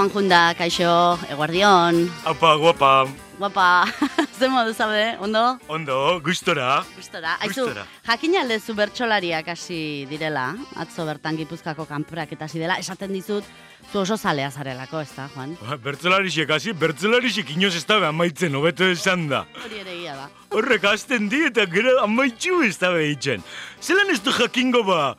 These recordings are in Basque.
Juan Junda, kaixo, eguardion, Apa, guapa, guapa, ze modu zaude, ondo? ondo, gustora. Gustora. Aizu, jakin aldezu bertsolariak hasi direla, atzo bertan gipuzkako kanporak eta dela, esaten dizut, zu oso zalea zarelako, ez da, Juan? Ba, Bertzelarisek hasi, bertzelarisek inoz ez da amaitzen, hobeto esan da. Hori ere egia da. Horrek hasten di eta gero amaitxu ez da behitzen. Zelan ez du jakingo ba,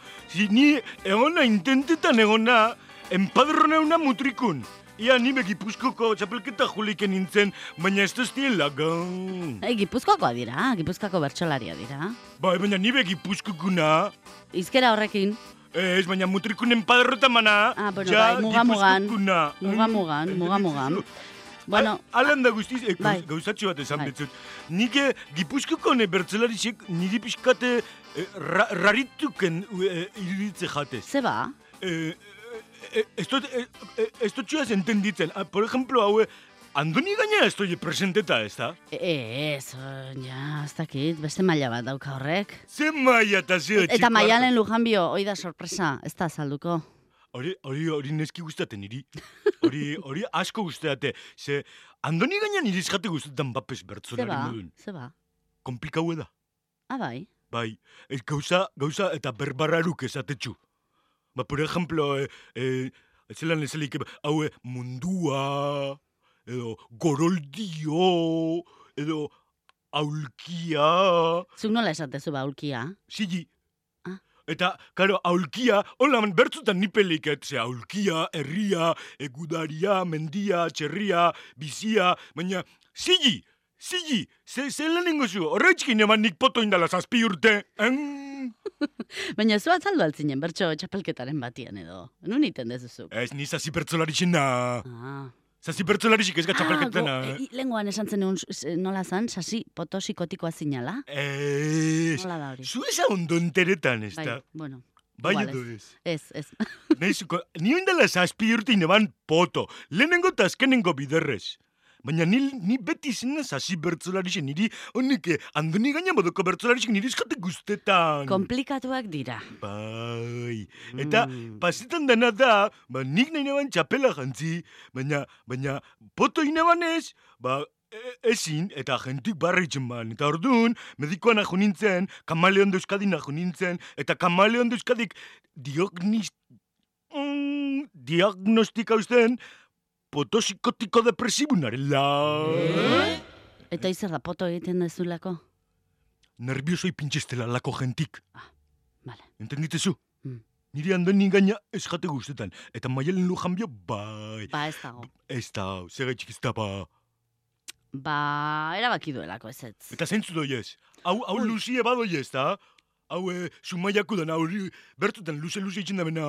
ni egona intentetan egona, empadroneuna mutrikun. Ia ni begipuzkoko txapelketa juliken nintzen, baina ez duztien lagan. Ei, gipuzkoakoa dira, gipuzkoako bertsolaria dira. Bai, baina ni begipuzkokuna. Izkera horrekin, Ez, baina mutrikunen padrota mana. Ah, bueno, ja, bai, muga-mugan. gipuzkokuna. muga-mugan, muga-mugan. Bueno, Bueno, Alan da guztiz, e, Bai. gauzatxo bat esan Bai. betzut. Nik eh, gipuzkoko ne bertzelarisek niri pixkate eh, ra, rarituken eh, jatez. zeba, Eh, eh, ez dut, eh, eh, ez dut txuaz entenditzen. Ah, por ejemplo, hau, eh, Andoni gaina ez doi presenteta, ez da? E- ez, eh, ja, ez dakit, beste maila bat dauka horrek. Ze maia eta ze Eta maialen lujanbio, hoi da sorpresa, ez da salduko. Hori, hori, hori neski guztate niri. Hori, hori asko guztate. Ze, Andoni gaina niri izkate guztetan bapes bertzolari Zeba, modun. zeba. Komplikau da. Ah, bai. Bai, ez gauza, gauza eta berbararuk esatetxu. Ba, por ejemplo, eh, eh, zelan ezelik, hau, eh, mundua, edo goroldio, edo aulkia, Zuk nola esatezu ba, ulkia? zigi. Ah. Eta, karo, aulkia, hola, bertzutan nipelik, et, ze aulkia, herria, egudaria, mendia, txerria, bizia, baina, zigi, zigi, ze, ze lehenengo zu, horretxkin eman nik poto indala zazpi urte, en? Baina zu atzaldu altzinen, bertso txapelketaren batian edo. Nun iten dezuzuk? Ez, ni zazi bertzolaritxena. Ah. Zazi bertzolaritxik ez gatxapelketena. Ah, go- e, lenguan esan zen egun, nola zan, sasi potosikotikoa zinala? Ez, Nola da hori? zu eza ondo enteretan, ez Bai, da? bueno, Bai edo ez. ez. ez. Neizuko, ni oindala zazpi urte ineban poto, lehenengo eta azkenengo biderrez. Baina ni, ni beti zena zazi bertzolaritxen, niri honik andoni gaina moduko bertzolaritxek niri izkate guztetan. Komplikatuak dira. Bai, eta Mm. pasetan dena da, ba, nik nahi neban txapela jantzi, baina, baina, poto inebanez, ba, e- ezin, eta jentik barritzen ban. Eta orduan, medikoan ajo nintzen, kamaleon de Euskadin ajo nintzen, eta kamaleon de Euskadik diognis... Mm, diagnostika usten, potosikotiko depresibunarela. Eta izer da poto egiten dezulako? Nerviosoi pintxestela lako jentik. Vale. Entenditezu? Mm. Niri andoni gaina ez jate guztetan. Eta maialen lujanbio, bai. Ba, ez dago. Ez da, segaitxik ez da, ba. Ba, erabaki duelako ez ez. Eta zeintzu doi ez? Hau, hau luzie badoi ez da? Hau, e, sumaiako dana, hori, bertutan luze-luze itxen da bena.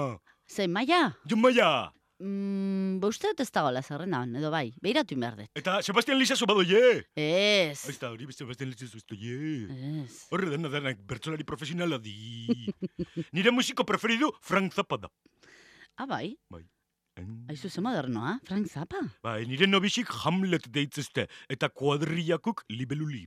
Zein, maia? Jo maia! Mm, ba uste dut ez dagoela zerrendan, edo bai, behiratu behar dut. Eta Sebastian Lizazo badoi, eh? Ez. Ez da, hori Sebastian Lizazo ez doi, eh? Ez. Horre dena denak bertsolari profesionala di. Nire musiko preferidu, Frank Zappa da. Ah, bai. En- Aizu ze modernoa, Frank Zappa. Bai, nire nobisik Hamlet deitzezte, eta kuadriakuk libeluli.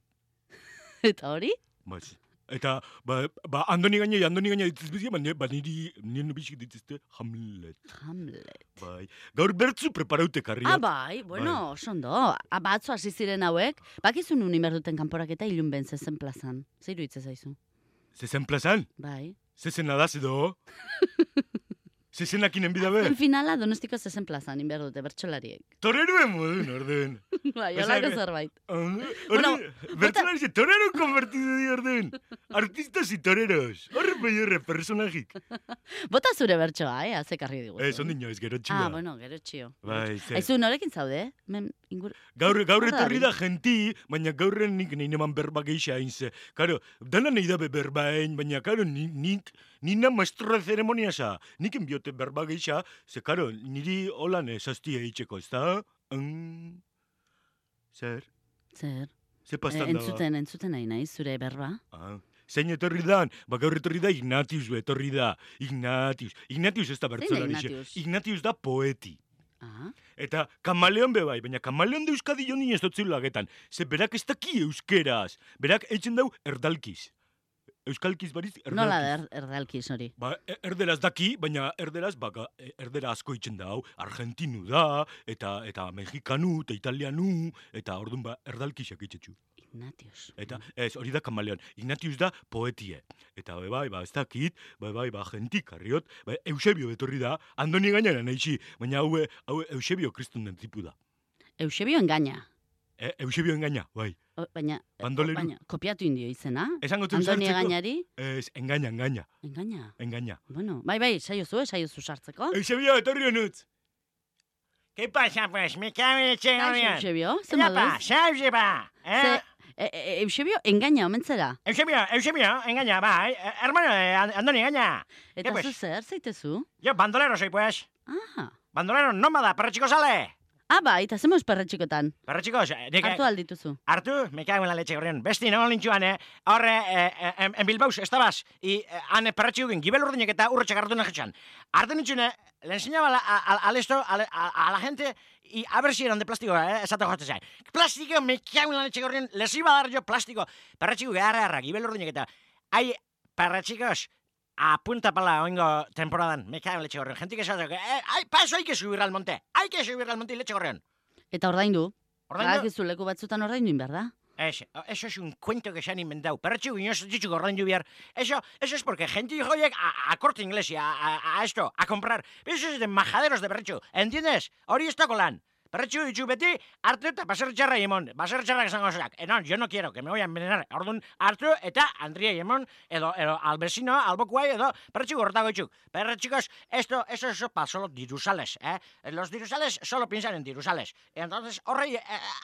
Eta hori? Baz. Eta, ba, ba andoni gaina, andoni gaina ditzez bizia, ba, ne- ba niri, nire nobisik ditzezte Hamlet. Hamlet. Bai. Gaur bertzu preparaute Ah, karriat. bai, bueno, oso ondo. Ah, batzu hasi ziren hauek, bakizun nun duten kanporak eta ilun ben zezen plazan. Zeiru hitz zaizu. Zezen plazan? Bai. Zezen nadaz edo? Zezenak inen bidabe? En finala donostiko zezen plazan, inber dute, bertxolariek. Toreruen modun, orden. bai, holako eh, zerbait. Bueno, bertzelari ze torero konvertidu di orden. Artistas y toreros. Horre peierre personajik. Bota zure bertsoa, eh, azekarri digu. Ez, ondino, ez gero txula. Ah, bueno, gero txio. Bai, ze. Aizu, norekin zaude? Men, ingur... Gaur, gaur etorri da genti, baina gaurren nik nahi neman berba geixa hain ze. Karo, dana nahi dabe berba hain, baina karo, ni- nik, nina maestro de ceremonia sa. Nik enbiote berba geixa, ze karo, niri holan esaztia eitzeko, ez da? Mm. Zer? Zer? Ze E, pastan da? entzuten, entzuten nahi naiz, zure berba. Ah. Zein etorri dan? Ba gaur etorri da Ignatius etorri da. Ignatius. Ignatius ez da bertzolari. Ignatius? Ignatius da poeti. Ah, Eta kamaleon be bai, baina kamaleon de euskadi joni ez dutzilu lagetan. Ze berak ez daki euskeraz. Berak eitzen dau erdalkiz. euskalkiz bariz erdalkiz. Nola da er, erdalkiz hori? Ba, e- erderaz daki, baina erderaz, baka, e- erdera asko itzen da, hau, argentinu da, eta eta mexikanu, eta italianu, eta orduan ba, erdalkixak itxetxu. Ignatius. Eta, ez, hori da kamaleon, Ignatius da poetie. Eta, be bai, ba, ez dakit, bai, bai, ba, gentik, harriot, ba, Eusebio betorri da, andoni gainera nahi baina hau, hau Eusebio kristun den tipu da. Eusebio engaña. E, Eusebio engaina, bai. O, baina, Bandoleru. baina, kopiatu indio izena. Esango tu Andoni engañari, Ez, engaina, engaina, engaña. engaina. Bueno, bai, bai, saiozu, eh, saiozu sartzeko. Eusebio, etorri honutz. ¿Qué pasa, pues? Me cago en el chingón. Eusebio, ze ¿Qué moduz? pasa, Eusebio? ¿Eh? E, e, Eusebio engaña omentzera. Eusebio, Eusebio, engaña, va. eh, hermano And- Andoni, engaña. Eta pues? zu zer, zeitezu? Yo bandolero soy, pues. Ah, Bandolero nómada, perro chico sale. Ah bai, eta. Perro chicos, eh, nik... Hartu aldituzu. Hartu, me cago en la leche gorrión. Besti, no lintxuan, eh? Horre, eh, eh, en, en Bilbaus, estabas, y eh, han perretxiguin, gibel urdinek eta urretxak hartu nahetxan. Hartu nintxune, le enseñaba a, a, a, esto, a, a, a la gente, y a ver si eran de plástico, eh? Esate joate zai. Plástico, me cago en la leche gorrión, les iba a dar yo plástico. Perretxigu, garra, garra, gibel urdinek eta... Ai, perretxikos, a punta pala oingo temporadan, me cago en. Gente que sabe que, eh, ay, pa eso hay que subir al monte. Hay que subir al monte y leche gorrión. Eta ordaindu. Ordaindu? Badakizu leku batzutan ordaindu behar da. Es, eso es un cuento que se han inventado. Pero chico, no has dicho que ordeño biar. Eso, eso es porque gente joya a, a corte inglés y a, a, a esto, a comprar. Eso es de majaderos de berrechu. ¿Entiendes? Hori está colan. Berretxu ditu beti, hartu eta basertxarra emon. Basertxarrak esango zeak. Eh, no, yo no quiero, que me voy a envenenar. Orduan, hartu eta Andria emon, edo, edo al vecino, al bokuai, edo, berretxu gortago itxuk. Pero chicos, esto, eso es para solo dirusales, ¿eh? Los dirusales solo piensan en dirusales. Entonces, horre, eh,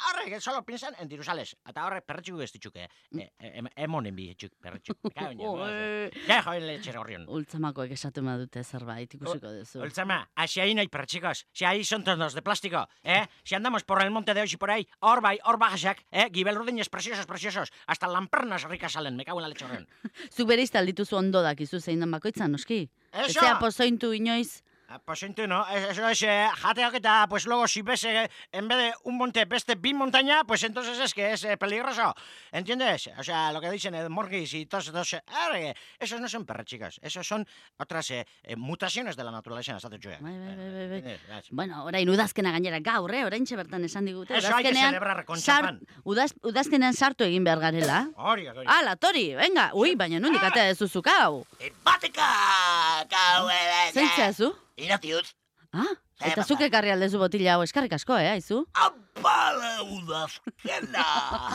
horre, solo piensan en dirusales. Eta horre, perretxu ez ditxuk, eh? eh, eh, emonen bi etxuk, perretxu. Ja, joen letxera horrion. Ultzamakoek esatu badute zerbait, ikusiko duzu. Olzama, así ahí no hay perros, chicos. Si ahí son todos de plástico, ¿eh? Si andamos por el monte de hoy y por ahí, orba, orba jasak, ¿eh? Gibel rudeñes preciosos, preciosos. Hasta lampernas ricas salen, me cago en la leche horren. Zuk bereizte aldituzu ondo dakizu zein den bakoitzan, noski? Eso! Ezea pozointu inoiz, Ah, Pues ¿no? Eso es, eh, jateak eta, pues luego si ves, eh, en vez de un monte, beste bi montaña, pues entonces es que es eh, peligroso. ¿Entiendes? O sea, lo que dicen el morguis y todos esos... Eh, esos no son perros, chicas. Esos son otras eh, eh, mutaciones de la naturaleza. Bai, Bai, bai, bai, bai, bai. Bueno, orain udazkena gainera gaur, eh? Orain bertan esan digute. Eso hay que celebrar con champán. udaz, udazkenean sartu egin behar garela. Hori, hori. Ala, tori, venga. Ui, baina nondik atea dezuzuk hau. Batika! Kau, Zeintzea zu? Iratiutz. Ah, eta Zer, zuk ekarri aldezu botila hau eskarrik asko, eh, aizu? Apala udazkena!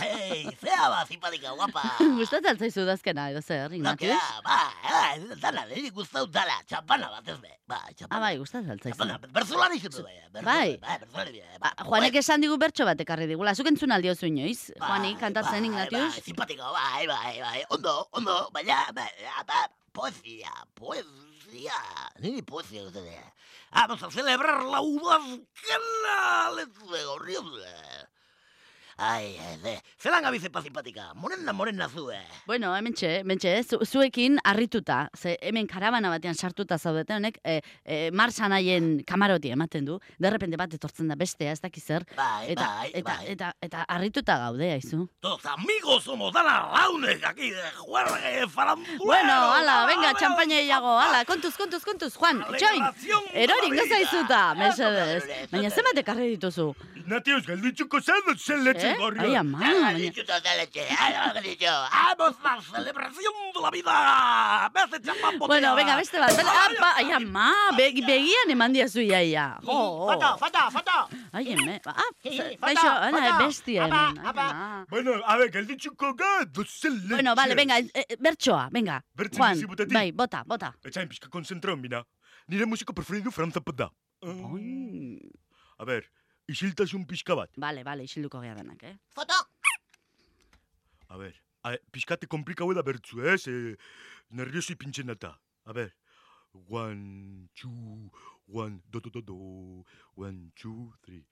Hei, zea ba, zipatika guapa! Gustatzen altzaizu udazkena, edo zer, Ignatius? Nakera, ba, eh, dana, niri guztau dala, txapana bat ez be. Ba, Ah, txapana. bai, gustatzen altzaizu. Txapana, berzulari zutu be. Bai. Bai, berzulari be. Ba, Juanek esan digu bertso bat ekarri digula. Zuk entzun aldiozu inoiz, Juani, kantatzen Ignatius? Bai, simpatiko, bai, bai, bai, ondo, ondo, baina, bai, ba, poesia, poesia, niri poesia gustatzen. Vamos a celebrar la udazkena, letze gorriozle. Ai, de, zelan gabize pa simpatika, morena, morena zue. Bueno, hemen txe, hemen txe, zu, zuekin harrituta, ze hemen karabana batean sartuta zaudete honek, e, e, marsan haien kamaroti ematen du, derrepente bat etortzen da bestea, ez dakiz zer, Bai, eta, bai, eta, bai. eta, eta, harrituta gaude, aizu. Todos amigos somos dana launek aquí de juergue farandulero. Bueno, ala, venga, champaña iago, ala, kontuz, kontuz, kontuz, Juan, erorik maravilla. gozaizuta, mesedez. Baina hombre. zenbat ekarri dituzu? Zen dut zen letxe Eh? gorrion. Ai, ama, Ya, baina... dicho de leche, ya, lo he dicho. Vamos a la celebración de la vida. Beste champán botella. Bueno, venga, beste bat, beste, Ay, apa, ai, ama, begi, begian eman diazu iaia. Jo, jo. Foto, foto, foto. Ai, eme, ah, Sí, ze- foto, kaixo, ana, foto. bestia Apa, hemen. ai, apa. ama. Bueno, a ver, gelditzuko ga, dozen letxe. Bueno, vale, venga, eh, eh, bertsoa, venga. Bertzen Juan, dizibutetik. bai, bota, bota. Etxain pixka konzentron, bina. Nire musiko preferidu frantzapa da. Oi. A ver, isiltasun pixka bat. Vale, vale, isilduko gea denak, eh? Foto. A ver, a, pixkate komplikau da bertzu, ez? E, nerviosi pintzen data. A ver, one, two, one, do, do, do, do, one, two, three.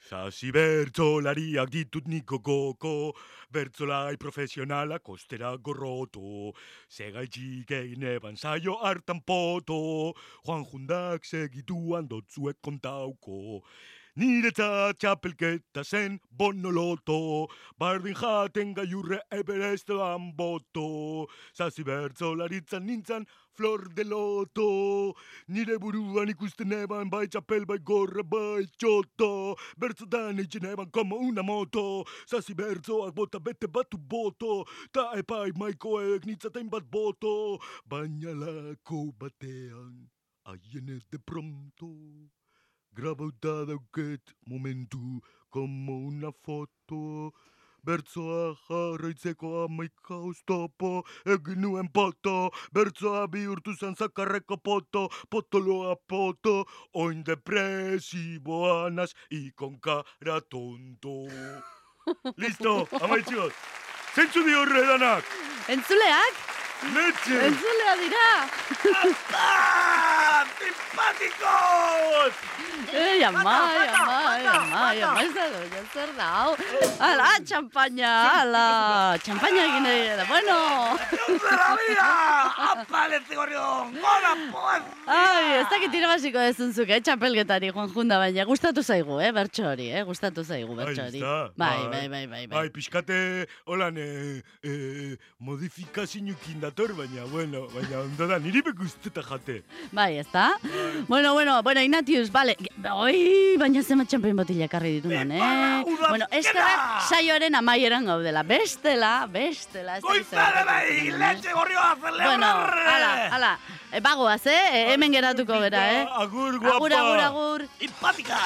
Zasi bertzolariak ditut niko koko, bertzolai profesionala kostera gorroto, segaitxik egin eban zaio hartan poto, Juan jundak segituan dotzuek kontauko. Niretzat txapelketa zen bonoloto, bardin jaten gaiurre eberestean boto. Zazi bertzo laritzan nintzan flor de loto. Nire buruan ikusten eban bai txapel bai gorra bai txoto. Bertzotan eitzen eban como una moto. Zazi bertzoak bota bete batu boto. Ta epai maikoek nitzaten bat boto. Baina lako batean, aienez de pronto. Grabauta dauket momentu como una foto. Bertzoa jarraitzeko amaika oztopo, egin nuen poto, bertzoa bihurtu zen zakarreko poto, potoloa poto, oin depresiboa naz, ikon cara tonto. Listo, amaitxot. Zentzu di horre danak, Entzuleak? ¡Leche! ¡Eso le dirá! ¡Papá! ¡Simpáticos! ¡Eh, llamá, llamá! Zer da, hau? Ala, txampaina, ala, txampaina egin nahi da, bueno. ¡Dios de la vida! ¡Apalete, gorrión! ¡Hola, pues! Ai, ez dakit irabaziko dezunzuk, eh, txapelgetari, Juan Junda, baina gustatu zaigu, eh, bertso hori, eh, gustatu zaigu, bertso hori. Bai, bai. bai, bai, bai, bai. Pixkate, holan, eh, eh, modifikazinukin dator, baina, bueno, baina ondo da, niri bekusteta jate. Bai, ez da? Bueno, bueno, bueno, Ignatius, vale. Oi, baina zema txampein botila ekarri ditu udazkena! Bueno, eskerrak saioaren amaieran gaudela. Bestela, bestela. ez dakit zer ¡Goizada, gertatuko bai! ¡Leche, gorrión, a celebrar! Bueno, ala, ala. E, bagoaz, eh? E, hemen geratuko bera, eh? Agur, guapa! Agur, agur, agur. ¡Simpática!